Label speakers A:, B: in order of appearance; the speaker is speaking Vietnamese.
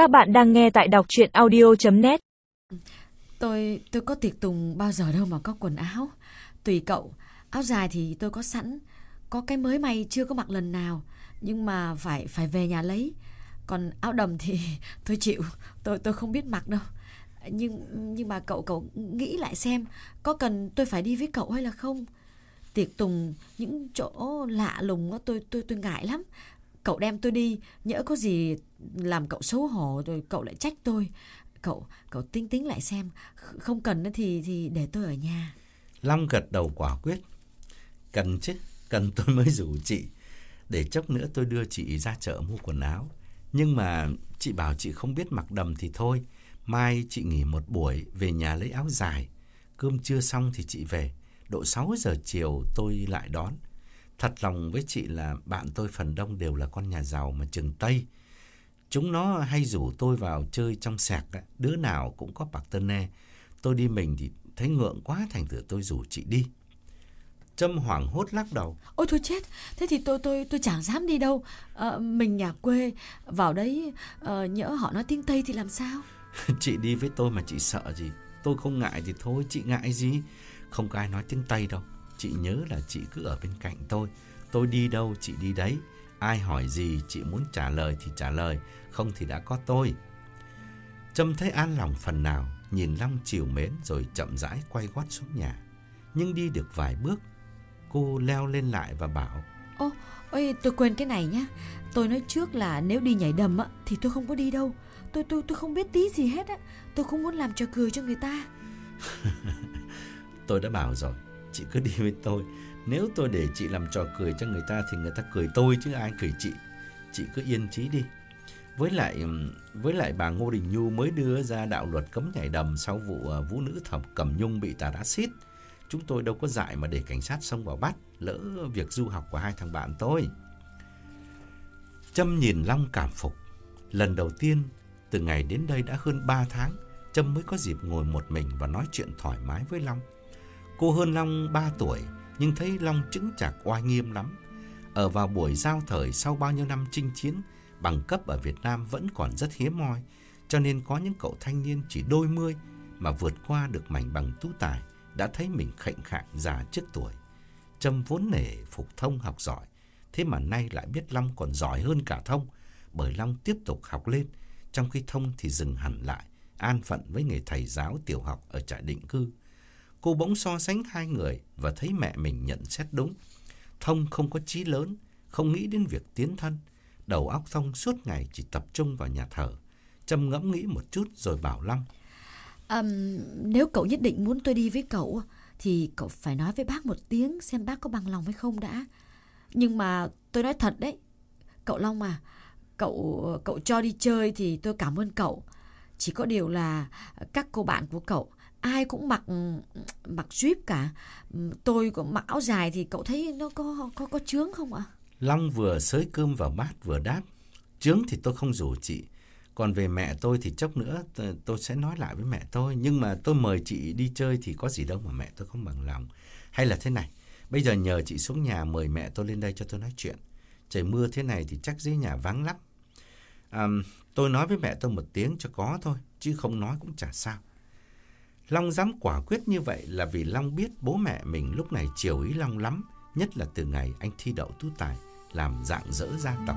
A: Các bạn đang nghe tại đọc chuyện audio.net
B: Tôi tôi có tiệc tùng bao giờ đâu mà có quần áo. Tùy cậu, áo dài thì tôi có sẵn, có cái mới may chưa có mặc lần nào, nhưng mà phải phải về nhà lấy. Còn áo đầm thì tôi chịu, tôi tôi không biết mặc đâu. Nhưng nhưng mà cậu cậu nghĩ lại xem, có cần tôi phải đi với cậu hay là không? Tiệc tùng những chỗ lạ lùng đó tôi tôi tôi ngại lắm. Cậu đem tôi đi, nhỡ có gì làm cậu xấu hổ rồi cậu lại trách tôi. Cậu cậu tính tính lại xem, không cần nữa thì thì để tôi ở nhà.
C: Long gật đầu quả quyết. Cần chứ, cần tôi mới rủ chị. Để chốc nữa tôi đưa chị ra chợ mua quần áo. Nhưng mà chị bảo chị không biết mặc đầm thì thôi. Mai chị nghỉ một buổi về nhà lấy áo dài. Cơm chưa xong thì chị về. Độ 6 giờ chiều tôi lại đón. Thật lòng với chị là bạn tôi phần đông đều là con nhà giàu mà trường Tây. Chúng nó hay rủ tôi vào chơi trong sẹc, á, đứa nào cũng có partner. Tôi đi mình thì thấy ngượng quá thành thử tôi rủ chị đi. Trâm hoảng hốt lắc đầu.
B: Ôi thôi chết, thế thì tôi tôi tôi chẳng dám đi đâu. Ờ, mình nhà quê vào đấy ờ, nhỡ họ nói tiếng Tây thì làm sao?
C: chị đi với tôi mà chị sợ gì? Tôi không ngại thì thôi, chị ngại gì? Không có ai nói tiếng Tây đâu. Chị nhớ là chị cứ ở bên cạnh tôi. Tôi đi đâu chị đi đấy. Ai hỏi gì chị muốn trả lời thì trả lời, không thì đã có tôi. Trâm thấy an lòng phần nào, nhìn Long chiều mến rồi chậm rãi quay gót xuống nhà. Nhưng đi được vài bước, cô leo lên lại và bảo
B: Ô, ôi tôi quên cái này nhá. Tôi nói trước là nếu đi nhảy đầm á thì tôi không có đi đâu. Tôi tôi tôi không biết tí gì hết á. Tôi không muốn làm trò cười cho người ta.
C: Tôi đã bảo rồi, chị cứ đi với tôi. Nếu tôi để chị làm trò cười cho người ta thì người ta cười tôi chứ ai cười chị. Chị cứ yên trí đi. Với lại với lại bà Ngô Đình Nhu mới đưa ra đạo luật cấm nhảy đầm sau vụ ờ, vũ nữ thẩm Cẩm Nhung bị tà đá xít. Chúng tôi đâu có dại mà để cảnh sát xông vào bắt, lỡ việc du học của hai thằng bạn tôi. Trâm nhìn Long cảm phục. Lần đầu tiên, từ ngày đến đây đã hơn 3 tháng, Trâm mới có dịp ngồi một mình và nói chuyện thoải mái với Long. Cô hơn Long 3 tuổi, nhưng thấy Long chứng chạc oai nghiêm lắm. Ở vào buổi giao thời sau bao nhiêu năm chinh chiến, bằng cấp ở Việt Nam vẫn còn rất hiếm hoi, cho nên có những cậu thanh niên chỉ đôi mươi mà vượt qua được mảnh bằng tú tài, đã thấy mình khệnh khạng già trước tuổi. Trâm vốn nể phục thông học giỏi, thế mà nay lại biết Long còn giỏi hơn cả thông, bởi Long tiếp tục học lên, trong khi thông thì dừng hẳn lại, an phận với người thầy giáo tiểu học ở trại định cư. Cô bỗng so sánh hai người và thấy mẹ mình nhận xét đúng. Thông không có chí lớn, không nghĩ đến việc tiến thân. Đầu óc Thông suốt ngày chỉ tập trung vào nhà thờ. Trâm ngẫm nghĩ một chút rồi bảo Long.
B: Ừm, nếu cậu nhất định muốn tôi đi với cậu thì cậu phải nói với bác một tiếng xem bác có bằng lòng hay không đã. Nhưng mà tôi nói thật đấy, cậu Long à, cậu cậu cho đi chơi thì tôi cảm ơn cậu. Chỉ có điều là các cô bạn của cậu ai cũng mặc mặc jeep cả. Tôi cũng mặc áo dài thì cậu thấy nó có có có chướng không ạ?
C: Long vừa xới cơm vào bát vừa đáp. Trướng thì tôi không rủ chị. Còn về mẹ tôi thì chốc nữa tôi sẽ nói lại với mẹ tôi. Nhưng mà tôi mời chị đi chơi thì có gì đâu mà mẹ tôi không bằng lòng. Hay là thế này, bây giờ nhờ chị xuống nhà mời mẹ tôi lên đây cho tôi nói chuyện. Trời mưa thế này thì chắc dưới nhà vắng lắm. À, tôi nói với mẹ tôi một tiếng cho có thôi, chứ không nói cũng chả sao. Long dám quả quyết như vậy là vì Long biết bố mẹ mình lúc này chiều ý Long lắm, nhất là từ ngày anh thi đậu tú tài, làm dạng dỡ gia tộc.